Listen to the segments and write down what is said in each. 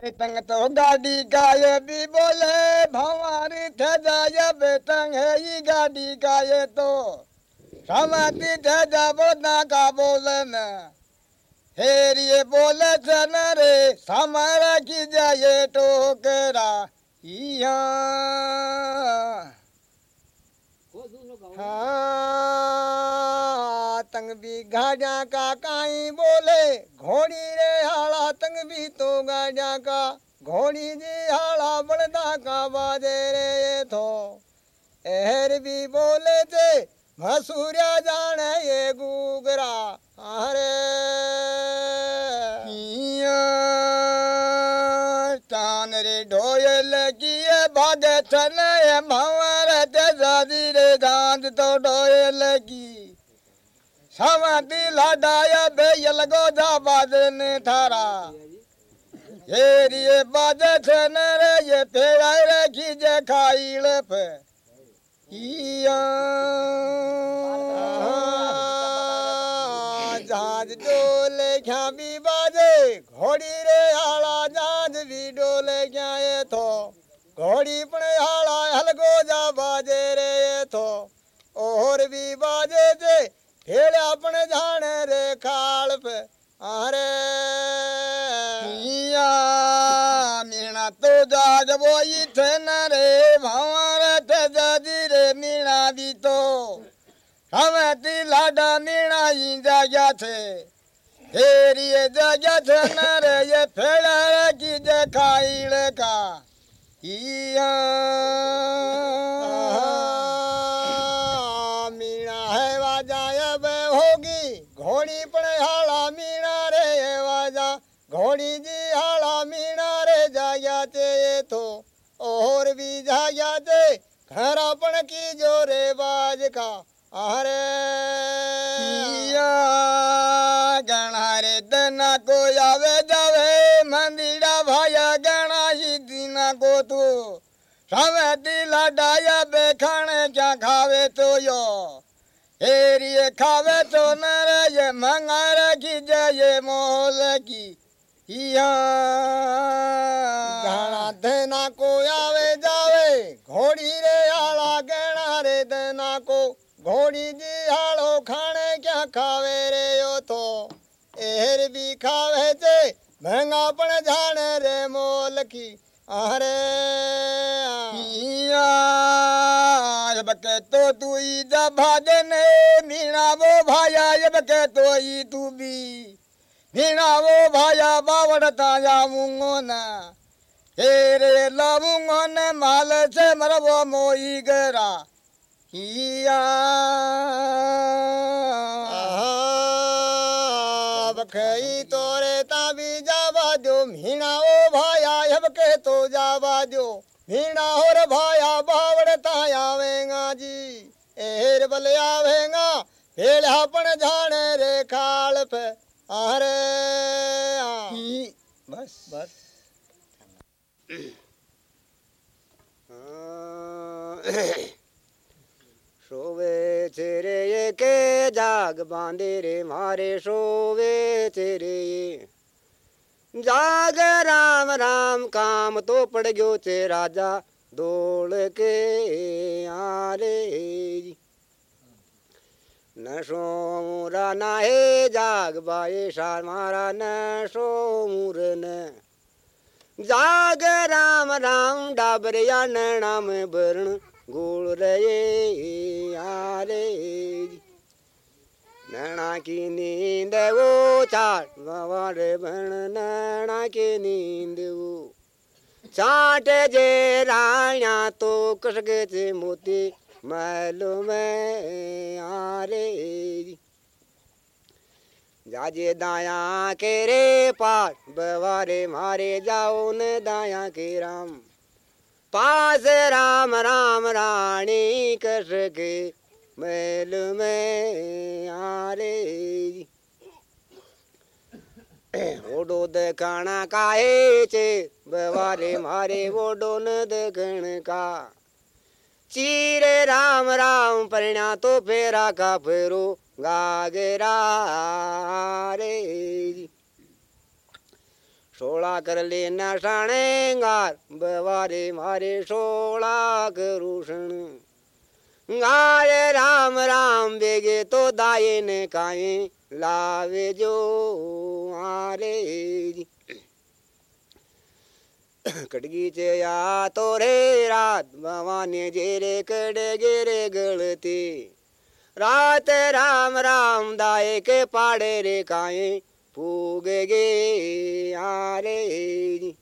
तंग तो गाड़ी का ये भी बोले भवारी थे जाए बेतंग है ये गाड़ी का ये तो समाती थे जा बोलना का बोले न हेर ये बोले चन रे समारा की जाए टोकरा इया हाँ तंग भी गाजा का काई बोले, घोड़ी रे हाला तंग भी तो गाजा का, घोड़ी जी हाला बड़दा का बाजे रे ये थो एहर भी बोले थे मसूरिया जाने ये गुगरा अरे चान रे ढोयल की भागे भंवर ते जादी रे दांत तो ढोयल की समाती लाडाया बेयल गो जा बाजन थारा। हेरिए बाजे छन रे, ये पेड़ा रे खीजे खाइल पे इया। जहाज़ डोले क्या भी बाजे, घोड़ी रे आला जहाज़ भी डोले क्या ये थो। घोड़ी पण आला हलगो जा बाजे रे ये थो। और भी बाजे जे खेड़ा पण जाने रे खाल पे। अरे मिया मीणा तो जाग बोई थे न रे भंवर थे जाजी रे मीणा भी तो। हमें ती लाडा मीणा ही जाग्या थे। हेरिए जाग्या थे न रे ये फेड़ा रे की जे खाइल का। इया। घोड़ी जी हाला मीणा रे जाया ते ये तो और भी जाया ते घरा पण की जो रे बाज का, अरे। गणा रे दना को आवे जावे, मंदिरा भाया गणा ही दीना को तू। सवेती लाडाया बेखाने क्या खावे तो यो। हेरिए खावे तो न रे ये मंगार की जय मोल की। इया देना को आवे जावे घोड़ी रे आला गणा रे देना को। घोड़ी जी हालो खाने क्या खावे रे यो तो? एहर भी खावे जे महँगा पण जाने रे मोल की। अरे जब के तो तू ई जा भाजन मीणा वो भाया जब के तो ई तू भी। मीणा वो भाया बावड़ मुंगो न हेरे लामुंगो न माल से मरबो मोई गरा। हिया बखई तोरे ताबी जावा दो मीणा ओ भाया हब के तो जावा दो। मीणा होर भाया बावड़ ताया वेंगा जी। एहर बल आवेंगा भेड़ा पण जाने रे खाल पे अरे बस। बस। सोवे तेरे ये के जाग बांधे रे मारे सोवे तेरे ये। जाग राम राम काम तो पड़ गयो चे राजा दौड़ के आरे न सोमुरा ना हे जाग बाए शार मारा न सोमुर न जाग राम राम डाबरिया नाम बरण गोल रे आरे नैना की नींद वो चाट बाबारे बण नैना की नींद वो। चाट जे राणा तो कसके से मोती मालूम आरे। जाजे दाया के रे पार, बवारे मारे जाओ न दाया के राम। पास राम राम रानी कस के मैल में आरे। ओडो देखना काहे चे, बवारे मारे ओडो न देखण का। चीरे राम राम परिणा तो फेरा का फेरो गागरा रे। सोळा करले नसाणेंगार बवारे मारे सोळा करुषण गाये राम राम बेगे तो दाये ने काये लावे जो आरे। कटगीचे या तो रे रात भवाने जेरे कडे गेरे गळते रात राम राम दाये के पाडे रे काये फूग गे आरे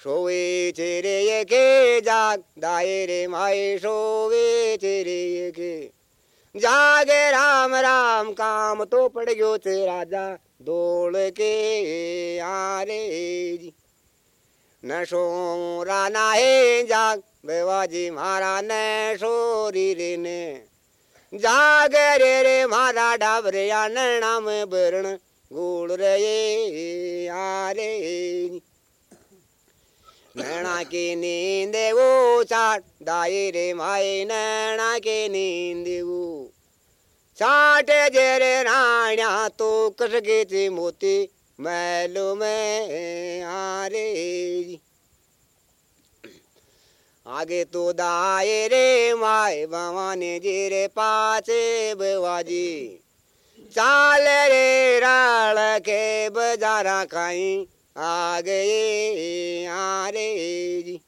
सोवे चेरे के जाग दाये रे माए सोवे चेरे के जागे राम राम काम तो पड़ गयो ते राजा दौड़ के आरे जी न सोरा नाहे जाग, बेवाजी मारा न सोरी रे ने। जाग रे रे मारा डाबरे या नाम बरण गुड़ रे आरे। नैना के नींद वो चाट दाए रे माए नैना के नींद वो। चाट जेरे राण्या तो कसगे थे मोती मैलो में आरे। आगे तो दाए रे माए, भवानी जी रे पाचे बवाजी। चाल रे राल के बजारा खाई आ गए आरे। जी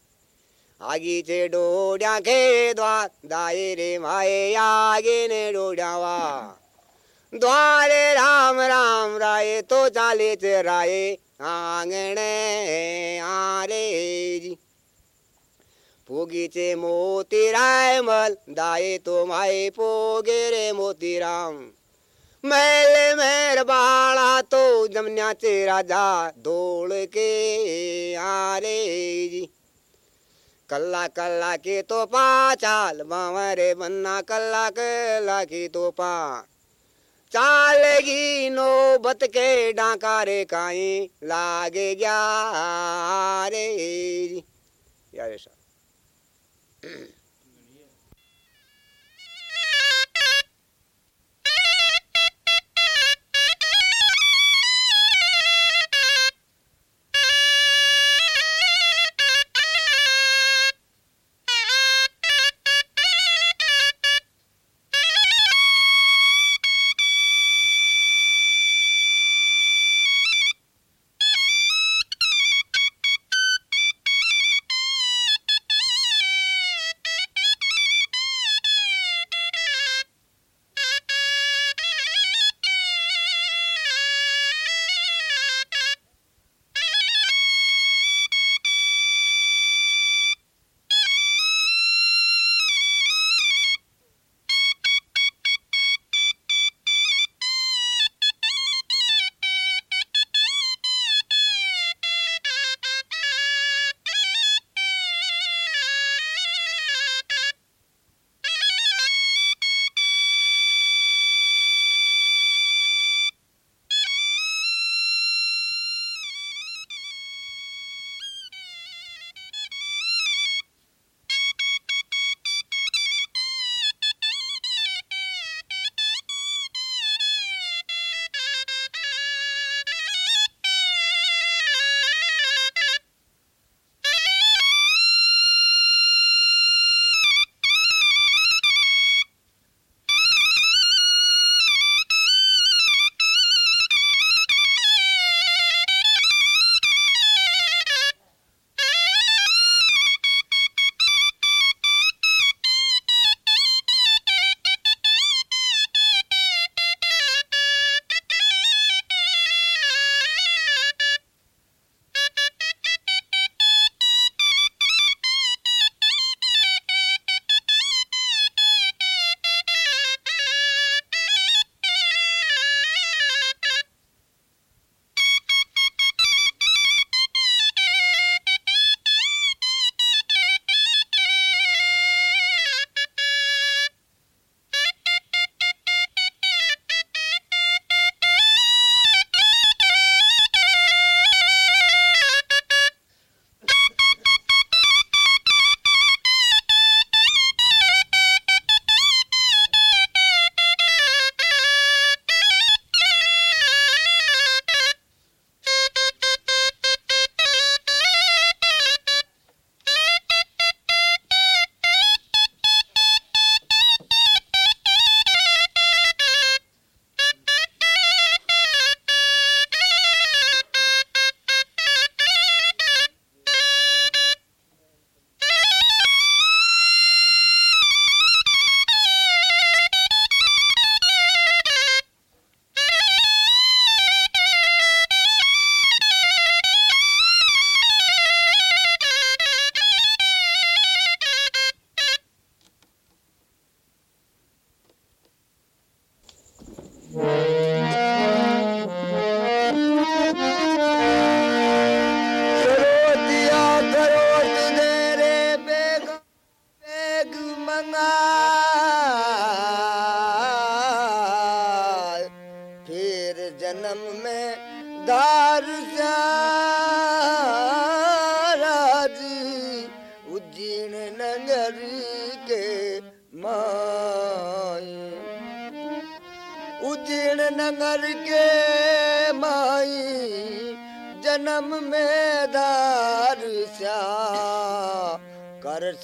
आगी चे डोड्या खे द्वार, दाए रे माए, आगे ने डोड्यावा द्वारे राम राम राये तो चाले चे राये। आंगणे, आरे जी। पोगीचे मोती राय मल दाये तो माए पोगे रे मोती राम मैल मेर बाळा तो जमण्याचे राजा दोळ के आरे जी। कल्ला कल्ला के तो पाचाल बावरे बन्ना कल्ला कल्ला की तो पा चालेगी नोबत के डाकारे काई लागे गया रे यार ऐसा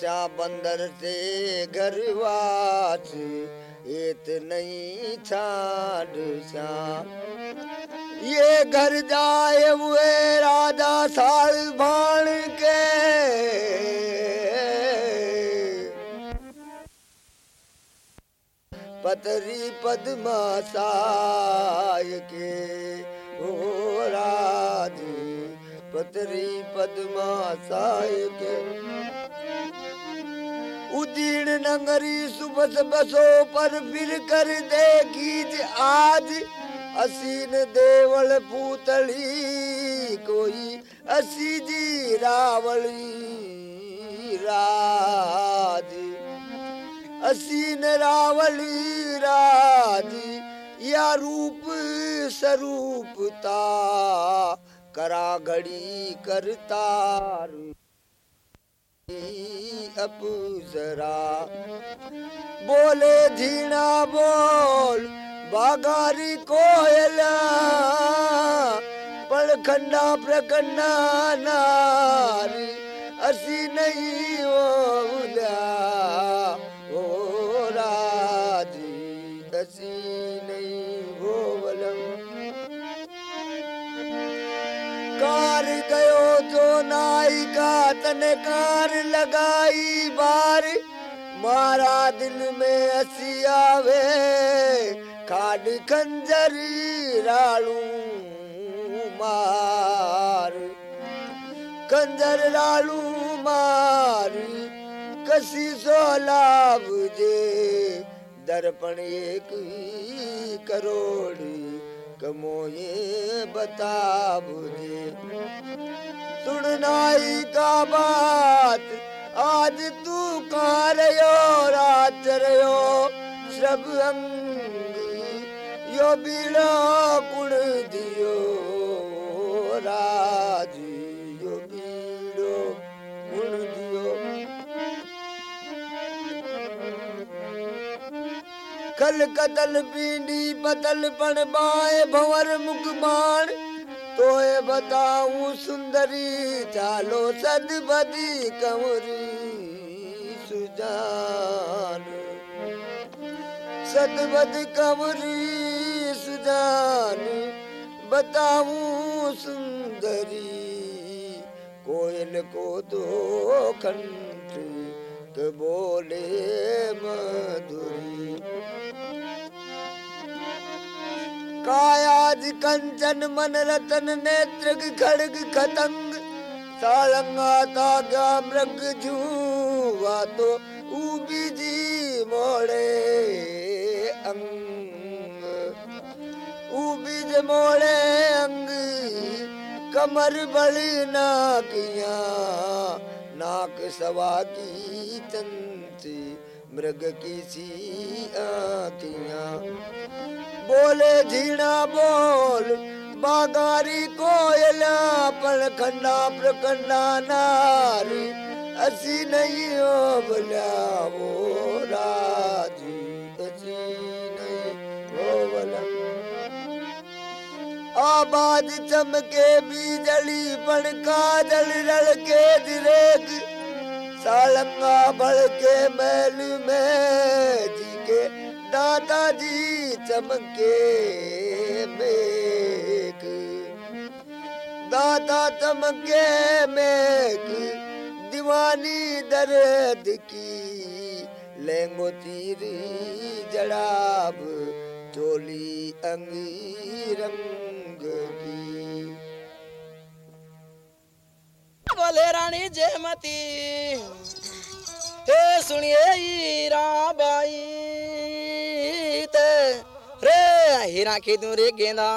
श्या बंदर से घरवास एत नहीं श्या ये घर जाए हुए राजा साल भाण के। पतरी पद्मा साय के, ओ राज, पतरी पद्मा साय के। उदीर्ण नगरी सुबस बसो पर फिर कर देखी आज। असीन देवल पूतली कोई, असी जी रावली राज। असीन रावली राज, या रूप स्वरूपता करा घड़ी अपुजरा बोले झीणा बोल बागारी कोयला पलखंडा प्रकन्ना नारी असी नहीं ओला जो नायिका तने कार लगाई बार, मारा दिल में असी आवे खाड खंजरी रालू मार। कंजर रालू मार, कसी सो लाभ जे, दर्पण एक करोड़ कमोए बता बुझे। सुननाई का बात। आज तू कारयो राचरयो श्रभ अंग, यो बीड़ो कुण दियो? राज यो बीड़ो कुण दियो? कल कतल पींडी बदल पण बाए, भंवर मुख बाण। तोए बताऊँ सुंदरी, चालो सद बदी कंवरी सुजान। सदबद कंवरी सुजान, बताऊँ सुंदरी। कोयल को दो कंठ के बोले मधुरी। कंचन मन रतन नेत्र खड़ग, खतंग। सालंगा तागा मृग जुआ तो उबी जी मोड़े अंग। उबीज मोड़े अंग, कमर बड़ी नाकिया, नाक सवा की तंती, मृग की सी आखियाँ बोले, झीणा बोल। बागारी कोयला पलखंडा प्रकंडा नारी। असी नहीं हो बोला वो राज़ी, असी नहीं हो बोला आबाद चमके, बीजली पण काजल रड़के दिरेग सालंगा बढ़ के मैल में जी के दादाजी चमके मेघ। दादा चमके मेघ, दीवानी दर्द की लेंगो तीर जड़ाब, चोली अंगी रंग की। बोले रानी जयमती, हे सुनिए हीरा बाई। दूँ रे गेंदा।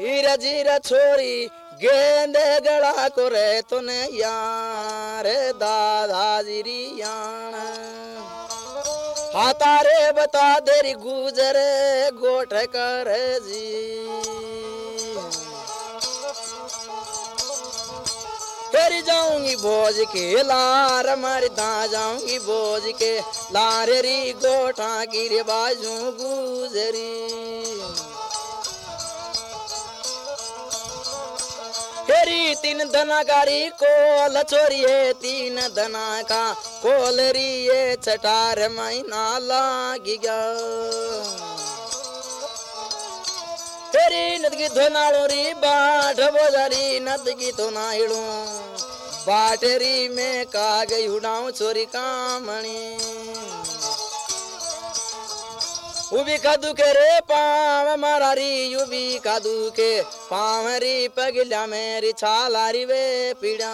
हीरा जीरा छोरी, गेंदे गड़ा को रे तुने यार, दादा जीरी यान हातारे बता देरी गुजरे, गोठ कर जी। जाऊँगी भोज के लार मरदा जाऊँगी भोज के लार री गोठा गिर बाजू गुजरी। हेरी तीन दना गारी कोल चोरी है तीन दना का कोल री ये छटार महीना लाग गया। धोनाड़ो ನದಗಿ बाढ़ बोजारी नदगी ಬೋಜಾರಿ बाटरी में का गई उड़ाऊ छोरी कामणी। उबी के रे पाव युबी कादू के पावरी पगला मेरी छालारी वे पीड़ा।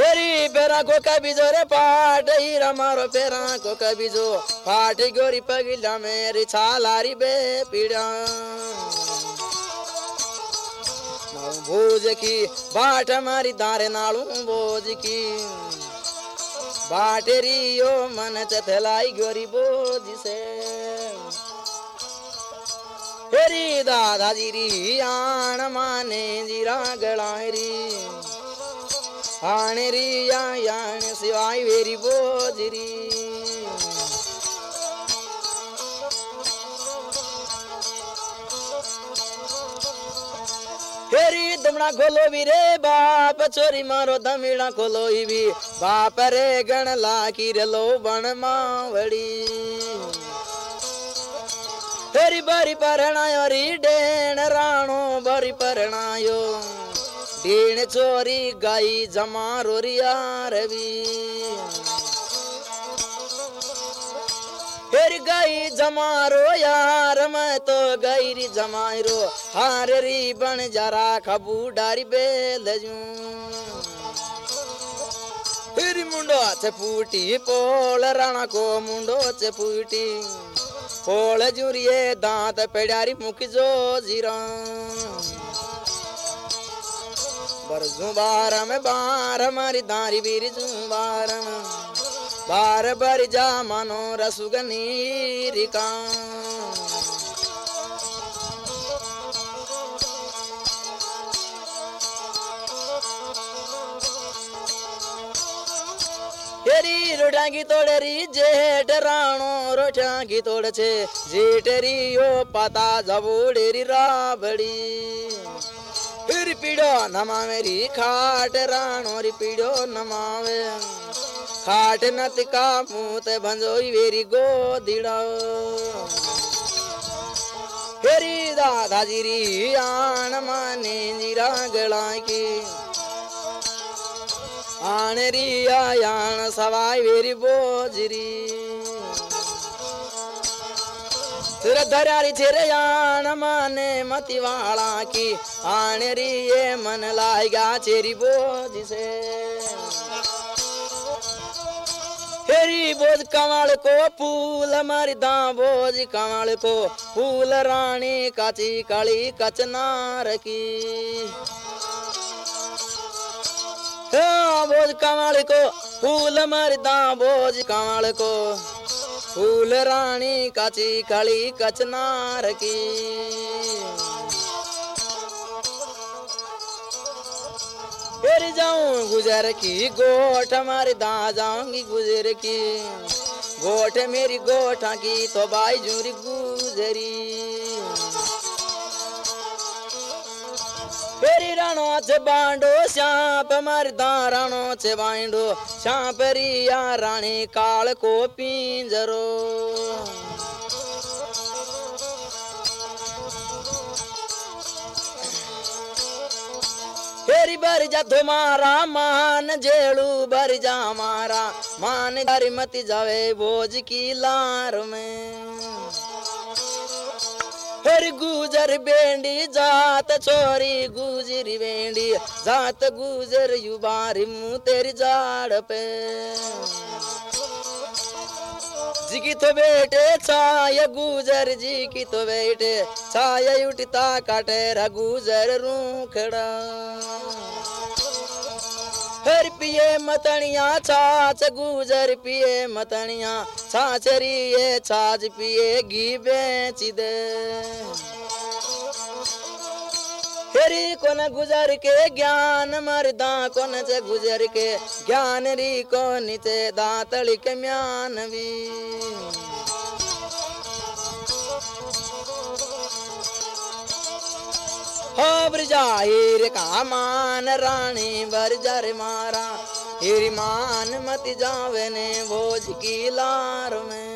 हेरी पेरा को कबिजो रे पाट, हीरा मारो पेरा को कबिजो पाट, गोरी पगला मेरी छालारी बे पीड़ा। भोज की बाट मारी दारे नालू भोज की। बाटरियो मन चथलाई गोरी बोझ से। हेरी दादा जीरी आण माने जीरा गलारी आने री या सिवाय वेरी बोझरी हेरी दमड़ा खोलो भी रे बाप चोरी मारो दमिड़ा खोलो भी बाप रे गण लाकी रे लो बन मावड़ी। हेरी बारी परणायो री डेण, राणो बारी परणायो डेण चोरी गाई जमा रोरिया रवी फिर गई जमारो यार, मैं तो गईरी जमारो हार री बन जरा खबू डारी बेल फिर मुंडो से फूटी, पोल राणा को मुंडो से फूटी। पोल जुरिए दांत पेड़ारी मुख जो जीरा। बरजू बार में बार मारी दारी बीरी जुबार में बार बार जा मानो रसुगनी रिका हेरी रोटांगी तोड़री जेठ राणो रोटांगी तोड़ छे जेठरी यो पाता जबोड़ेरी राबड़ी। फिर पीड़ो नमावेरी खाट राणो, री पीड़ो नमावे। खाट नतिका मूत भंजोई वेरी गोदिड़ा। हेरी दादा जीरी आण माने जीरा गला की आण री आयाण सवाई वेरी बोजरी। धरारी छेरे आण माने मती वाला की आण री ये मन लाएगा चेरी बोझ से। हेरी बोझ कमाल को, फूल मरदा बोझ कमाल को, फूल रानी काची काली कचनार की। बोझ कमाल को, फूल मरदा बोझ कमाल को, फूल रानी काची काली कचनार की। फिर जाऊँ गुजर की गोठ, मारी दा जाऊँगी गुजर की। गोठ मेरी गोठा की तो बाई जूरी गुजरी। फेरी राणो से बांडो, श्याप मरदा राणो से बांडो। श्याप रिया रानी काल को पिंजरो। फेरी बर जा तुम्हारा मान जेड़ू भर जा मारा। मान जारी मती जावे बोझ की लार में। फेरी गुजर बेंडी, जात छोरी गुजरी बेंडी। जात गुजर युबारी मुँह तेरी जाड़ पे। जी की तो बेटे, छाय गुजर जी की तो बेटे, छाय उठता काटे गुजर रूखड़ा। हर पिए मतनिया, छाछ गुजर पिए मतनिया, छाछ रिए, छाछ पिए घी बेच दे फेरी कोन गुजर के ज्ञान मरदा, कोन से गुजर के ज्ञान री कोन से दातली के म्यान भी हो ब्रजा हीर का मान रानी बर जर मारा हीरी मान मत जावे ने भोज की लार में।